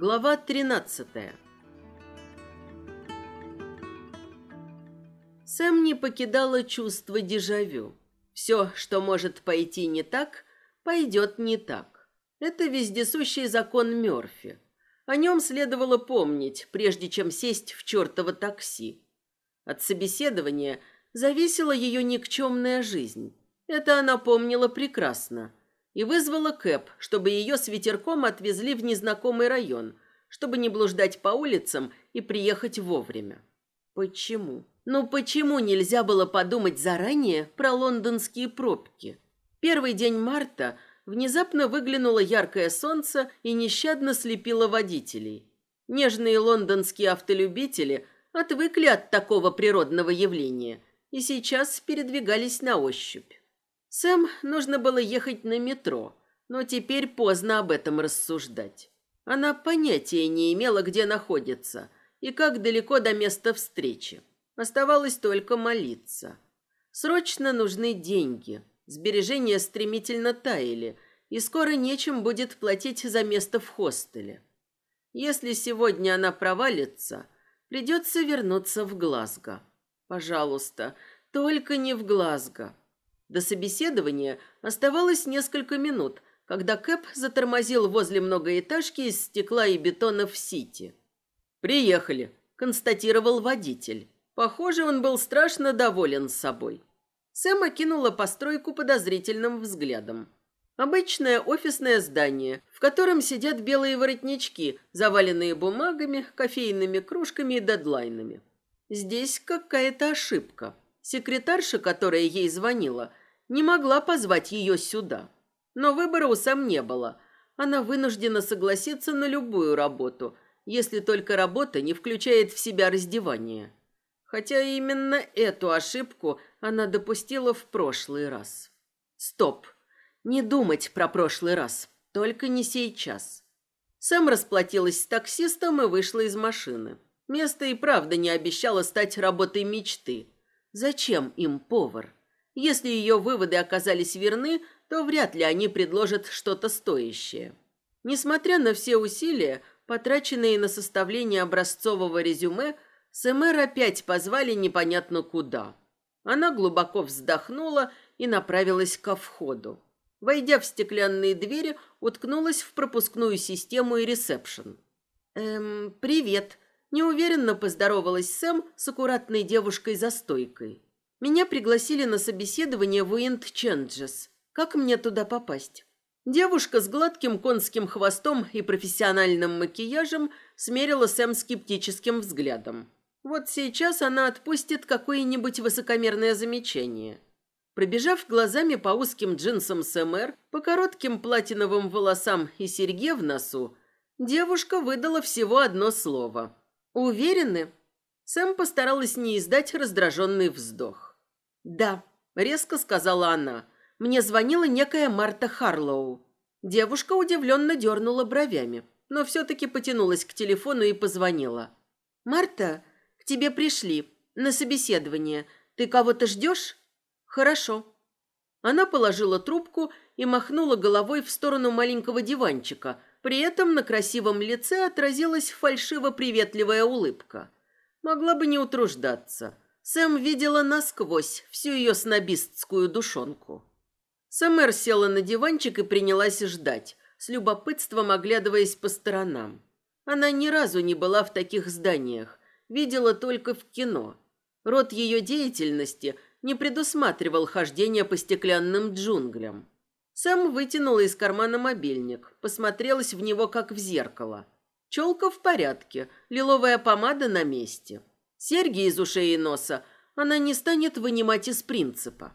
Глава 13 Сэм не покидало чувство дежавю. Все, что может пойти не так, пойдет не так. Это вездесущий закон Мёрфи. О нем следовало помнить, прежде чем сесть в чертово такси. От собеседования зависела ее никчемная жизнь. Это она помнила прекрасно. И вызвала Кэп, чтобы ее с ветерком отвезли в незнакомый район, чтобы не блуждать по улицам и приехать вовремя. Почему? Ну почему нельзя было подумать заранее про лондонские пробки? Первый день марта внезапно выглянуло яркое солнце и нещадно слепило водителей. Нежные лондонские автолюбители отвыкли от такого природного явления и сейчас передвигались на ощупь. Сэм нужно было ехать на метро, но теперь поздно об этом рассуждать. Она понятия не имела, где находится и как далеко до места встречи. Оставалось только молиться. Срочно нужны деньги. Сбережения стремительно таяли, и скоро нечем будет платить за место в хостеле. Если сегодня она провалится, придется вернуться в Глазго. Пожалуйста, только не в Глазго. До собеседования оставалось несколько минут, когда Кэп затормозил возле многоэтажки из стекла и бетона в Сити. «Приехали», – констатировал водитель. Похоже, он был страшно доволен собой. Сэм окинула постройку подозрительным взглядом. Обычное офисное здание, в котором сидят белые воротнички, заваленные бумагами, кофейными кружками и дедлайнами. Здесь какая-то ошибка. Секретарша, которая ей звонила, не могла позвать ее сюда. Но выбора у Сэм не было. Она вынуждена согласиться на любую работу, если только работа не включает в себя раздевание. Хотя именно эту ошибку она допустила в прошлый раз. Стоп. Не думать про прошлый раз. Только не сейчас. Сэм расплатилась с таксистом и вышла из машины. Место и правда не обещало стать работой мечты. Зачем им повар? Если ее выводы оказались верны, то вряд ли они предложат что-то стоящее. Несмотря на все усилия, потраченные на составление образцового резюме, Сэмэр опять позвали непонятно куда. Она глубоко вздохнула и направилась ко входу. Войдя в стеклянные двери, уткнулась в пропускную систему и ресепшн. «Эм, привет», – неуверенно поздоровалась Сэм с аккуратной девушкой за стойкой. Меня пригласили на собеседование в Уинд Ченджес. Как мне туда попасть? Девушка с гладким конским хвостом и профессиональным макияжем смерила Сэм скептическим взглядом. Вот сейчас она отпустит какое-нибудь высокомерное замечание. Пробежав глазами по узким джинсам СМР, по коротким платиновым волосам и серьге в носу, девушка выдала всего одно слово. «Уверены?» Сэм постаралась не издать раздраженный вздох. «Да», — резко сказала она. «Мне звонила некая Марта Харлоу». Девушка удивленно дернула бровями, но все-таки потянулась к телефону и позвонила. «Марта, к тебе пришли. На собеседование. Ты кого-то ждешь?» «Хорошо». Она положила трубку и махнула головой в сторону маленького диванчика. При этом на красивом лице отразилась фальшиво-приветливая улыбка. Могла бы не утруждаться. Сэм видела насквозь всю ее снобистскую душонку. Сэмэр села на диванчик и принялась ждать, с любопытством оглядываясь по сторонам. Она ни разу не была в таких зданиях, видела только в кино. Род ее деятельности не предусматривал хождение по стеклянным джунглям. Сэм вытянула из кармана мобильник, посмотрелась в него как в зеркало. Челка в порядке, лиловая помада на месте – Серьги из ушей и носа она не станет вынимать из принципа.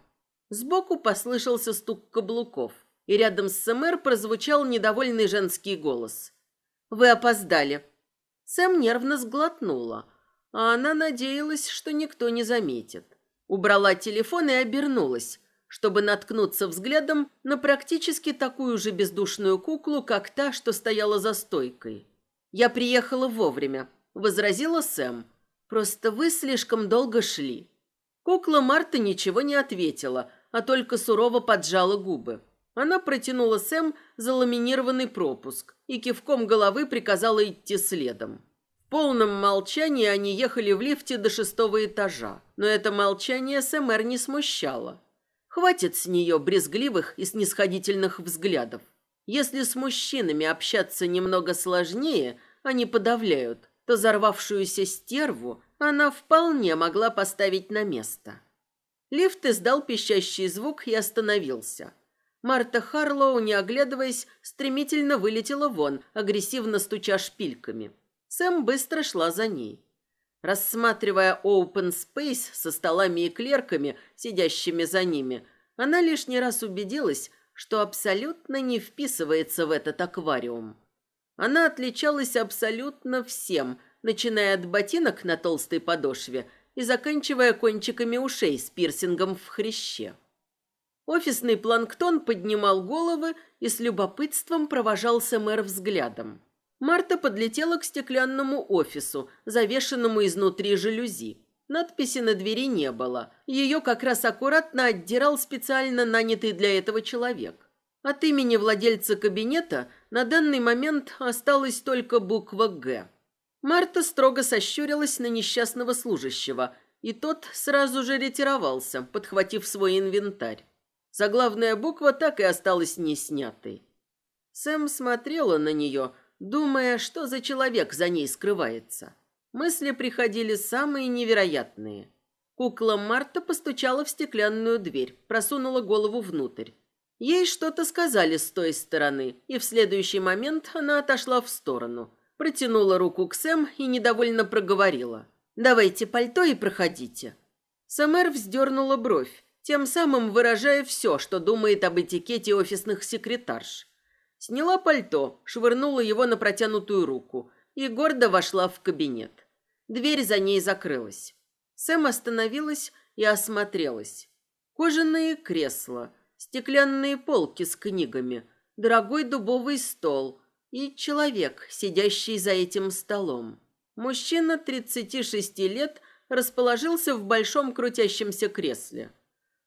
Сбоку послышался стук каблуков, и рядом с СМР прозвучал недовольный женский голос. «Вы опоздали». Сэм нервно сглотнула, а она надеялась, что никто не заметит. Убрала телефон и обернулась, чтобы наткнуться взглядом на практически такую же бездушную куклу, как та, что стояла за стойкой. «Я приехала вовремя», — возразила Сэм, Просто вы слишком долго шли». Кукла Марта ничего не ответила, а только сурово поджала губы. Она протянула Сэм заламинированный пропуск и кивком головы приказала идти следом. В полном молчании они ехали в лифте до шестого этажа, но это молчание СМР не смущало. Хватит с нее брезгливых и снисходительных взглядов. Если с мужчинами общаться немного сложнее, они подавляют, то взорвавшуюся стерву она вполне могла поставить на место. Лифт издал пищащий звук и остановился. Марта Харлоу, не оглядываясь, стремительно вылетела вон, агрессивно стуча шпильками. Сэм быстро шла за ней. Рассматривая open space со столами и клерками, сидящими за ними, она лишний раз убедилась, что абсолютно не вписывается в этот аквариум. Она отличалась абсолютно всем, начиная от ботинок на толстой подошве и заканчивая кончиками ушей с пирсингом в хряще. Офисный планктон поднимал головы и с любопытством провожался мэр взглядом. Марта подлетела к стеклянному офису, завешенному изнутри жалюзи. Надписи на двери не было. Ее как раз аккуратно отдирал специально нанятый для этого человек. От имени владельца кабинета на данный момент осталась только буква «Г». Марта строго сощурилась на несчастного служащего, и тот сразу же ретировался, подхватив свой инвентарь. Заглавная буква так и осталась не снятой. Сэм смотрела на нее, думая, что за человек за ней скрывается. Мысли приходили самые невероятные. Кукла Марта постучала в стеклянную дверь, просунула голову внутрь. Ей что-то сказали с той стороны, и в следующий момент она отошла в сторону. Протянула руку к Сэм и недовольно проговорила. «Давайте пальто и проходите». Сэмэр вздернула бровь, тем самым выражая все, что думает об этикете офисных секретарш. Сняла пальто, швырнула его на протянутую руку и гордо вошла в кабинет. Дверь за ней закрылась. Сэм остановилась и осмотрелась. Кожаные кресла – стеклянные полки с книгами, дорогой дубовый стол и человек, сидящий за этим столом. Мужчина 36 лет расположился в большом крутящемся кресле.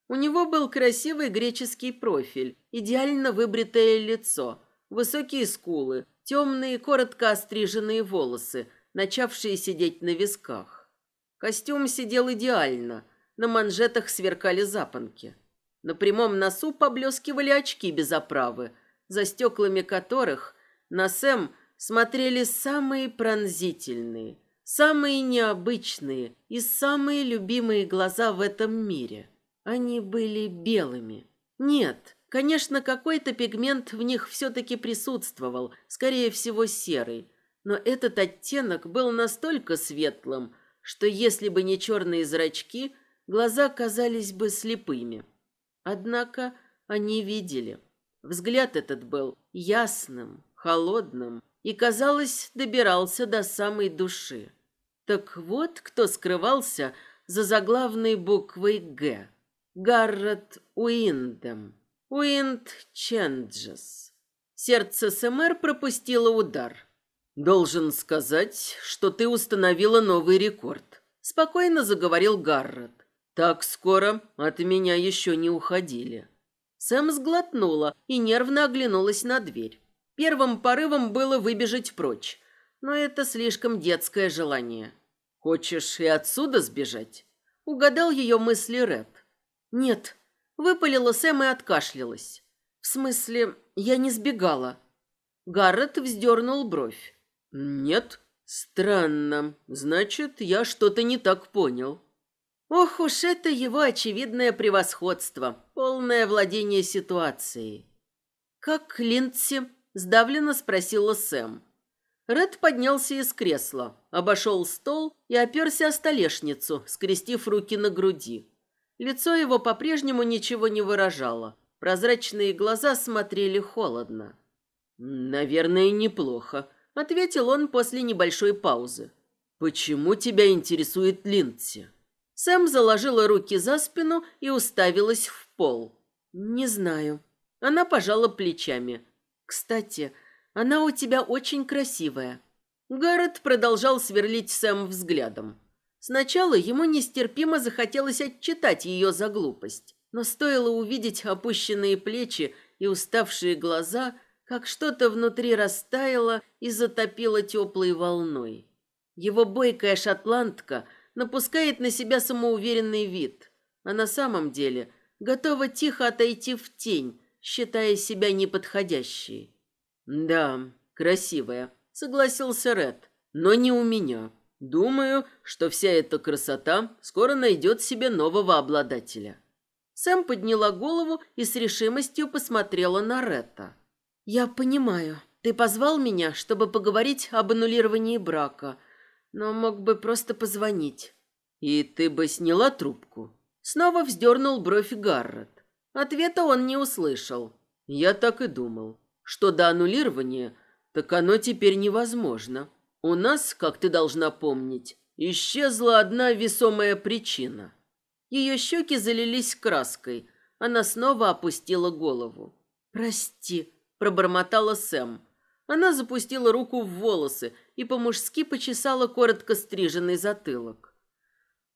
У него был красивый греческий профиль, идеально выбритое лицо, высокие скулы, темные коротко остриженные волосы, начавшие сидеть на висках. Костюм сидел идеально, на манжетах сверкали запонки. На прямом носу поблескивали очки без оправы, за стеклами которых на Сэм смотрели самые пронзительные, самые необычные и самые любимые глаза в этом мире. Они были белыми. Нет, конечно, какой-то пигмент в них все-таки присутствовал, скорее всего серый, но этот оттенок был настолько светлым, что если бы не черные зрачки, глаза казались бы слепыми. Однако они видели. Взгляд этот был ясным, холодным и, казалось, добирался до самой души. Так вот, кто скрывался за заглавной буквой «Г». Гаррет Уиндем. Уинд Ченджес. Сердце СМР пропустило удар. «Должен сказать, что ты установила новый рекорд», – спокойно заговорил Гаррет. Так скоро от меня еще не уходили. Сэм сглотнула и нервно оглянулась на дверь. Первым порывом было выбежать прочь, но это слишком детское желание. Хочешь и отсюда сбежать? Угадал ее мысли Ред. Нет, выпалила Сэм и откашлялась. В смысле, я не сбегала. Гаррет вздернул бровь. Нет, странно. Значит, я что-то не так понял. Ох уж это его очевидное превосходство, полное владение ситуацией. «Как Линдси?» – сдавленно спросила Сэм. Ред поднялся из кресла, обошел стол и оперся о столешницу, скрестив руки на груди. Лицо его по-прежнему ничего не выражало. Прозрачные глаза смотрели холодно. «Наверное, неплохо», — ответил он после небольшой паузы. «Почему тебя интересует Линдси?» Сэм заложила руки за спину и уставилась в пол. «Не знаю». Она пожала плечами. «Кстати, она у тебя очень красивая». Гаррет продолжал сверлить Сэм взглядом. Сначала ему нестерпимо захотелось отчитать ее за глупость, но стоило увидеть опущенные плечи и уставшие глаза, как что-то внутри растаяло и затопило теплой волной. Его бойкая шотландка напускает на себя самоуверенный вид, а на самом деле готова тихо отойти в тень, считая себя неподходящей. «Да, красивая», — согласился Ред, — «но не у меня. Думаю, что вся эта красота скоро найдет себе нового обладателя». Сэм подняла голову и с решимостью посмотрела на Ретта. «Я понимаю. Ты позвал меня, чтобы поговорить об аннулировании брака, но мог бы просто позвонить». «И ты бы сняла трубку?» Снова вздернул бровь Гаррет. Ответа он не услышал. «Я так и думал, что до аннулирования, так оно теперь невозможно. У нас, как ты должна помнить, исчезла одна весомая причина». Ее щеки залились краской. Она снова опустила голову. «Прости», – пробормотала Сэм. Она запустила руку в волосы и по-мужски почесала коротко стриженный затылок.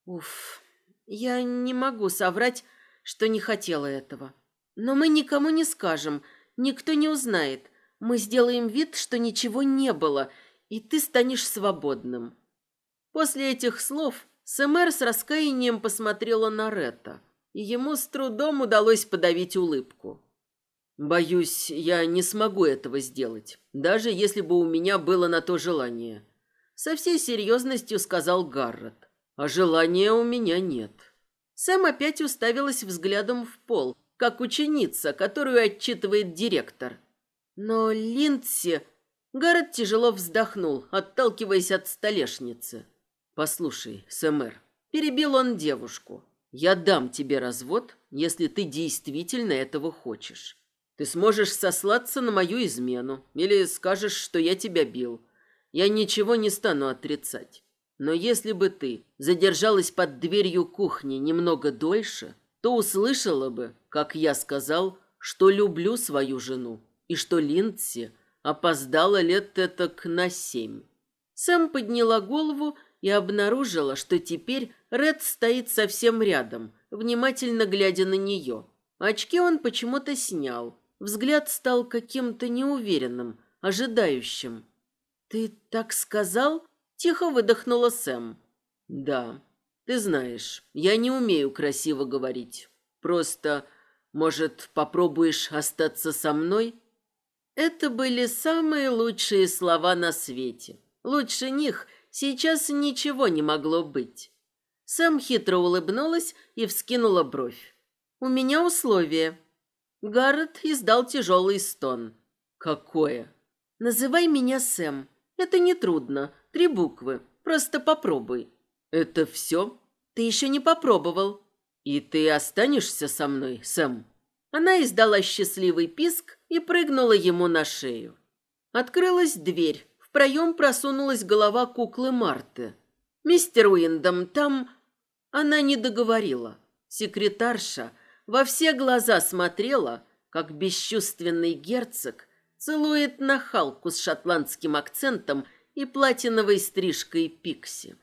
«Уф, я не могу соврать, что не хотела этого. Но мы никому не скажем, никто не узнает. Мы сделаем вид, что ничего не было, и ты станешь свободным». После этих слов Сэмэр с раскаянием посмотрела на Ретта, и ему с трудом удалось подавить улыбку. «Боюсь, я не смогу этого сделать, даже если бы у меня было на то желание», со всей серьезностью сказал Гаррет. «А желания у меня нет». Сэм опять уставилась взглядом в пол, как ученица, которую отчитывает директор. Но Линдси... Гаррет тяжело вздохнул, отталкиваясь от столешницы. «Послушай, Сэмэр», – перебил он девушку, – «я дам тебе развод, если ты действительно этого хочешь. Ты сможешь сослаться на мою измену или скажешь, что я тебя бил. Я ничего не стану отрицать. Но если бы ты задержалась под дверью кухни немного дольше, то услышала бы, как я сказал, что люблю свою жену и что Линдси опоздала лет этак на семь». Сэм подняла голову и обнаружила, что теперь Ред стоит совсем рядом, внимательно глядя на нее. Очки он почему-то снял. Взгляд стал каким-то неуверенным, ожидающим. «Ты так сказал?» – тихо выдохнула Сэм. «Да. Ты знаешь, я не умею красиво говорить. Просто, может, попробуешь остаться со мной?» Это были самые лучшие слова на свете. Лучше них – Сейчас ничего не могло быть. Сэм хитро улыбнулась и вскинула бровь. «У меня условие». Гаррет издал тяжелый стон. «Какое?» «Называй меня Сэм. Это нетрудно. Три буквы. Просто попробуй». «Это все?» «Ты еще не попробовал». «И ты останешься со мной, Сэм?» Она издала счастливый писк и прыгнула ему на шею. Открылась дверь, проем просунулась голова куклы Марты. «Мистер Уиндом, там...» Она не договорила. Секретарша во все глаза смотрела, как бесчувственный герцог целует нахалку с шотландским акцентом и платиновой стрижкой Пикси.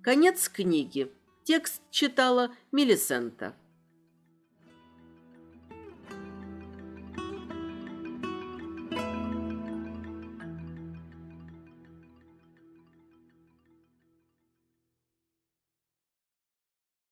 Конец книги. Текст читала Мелисента.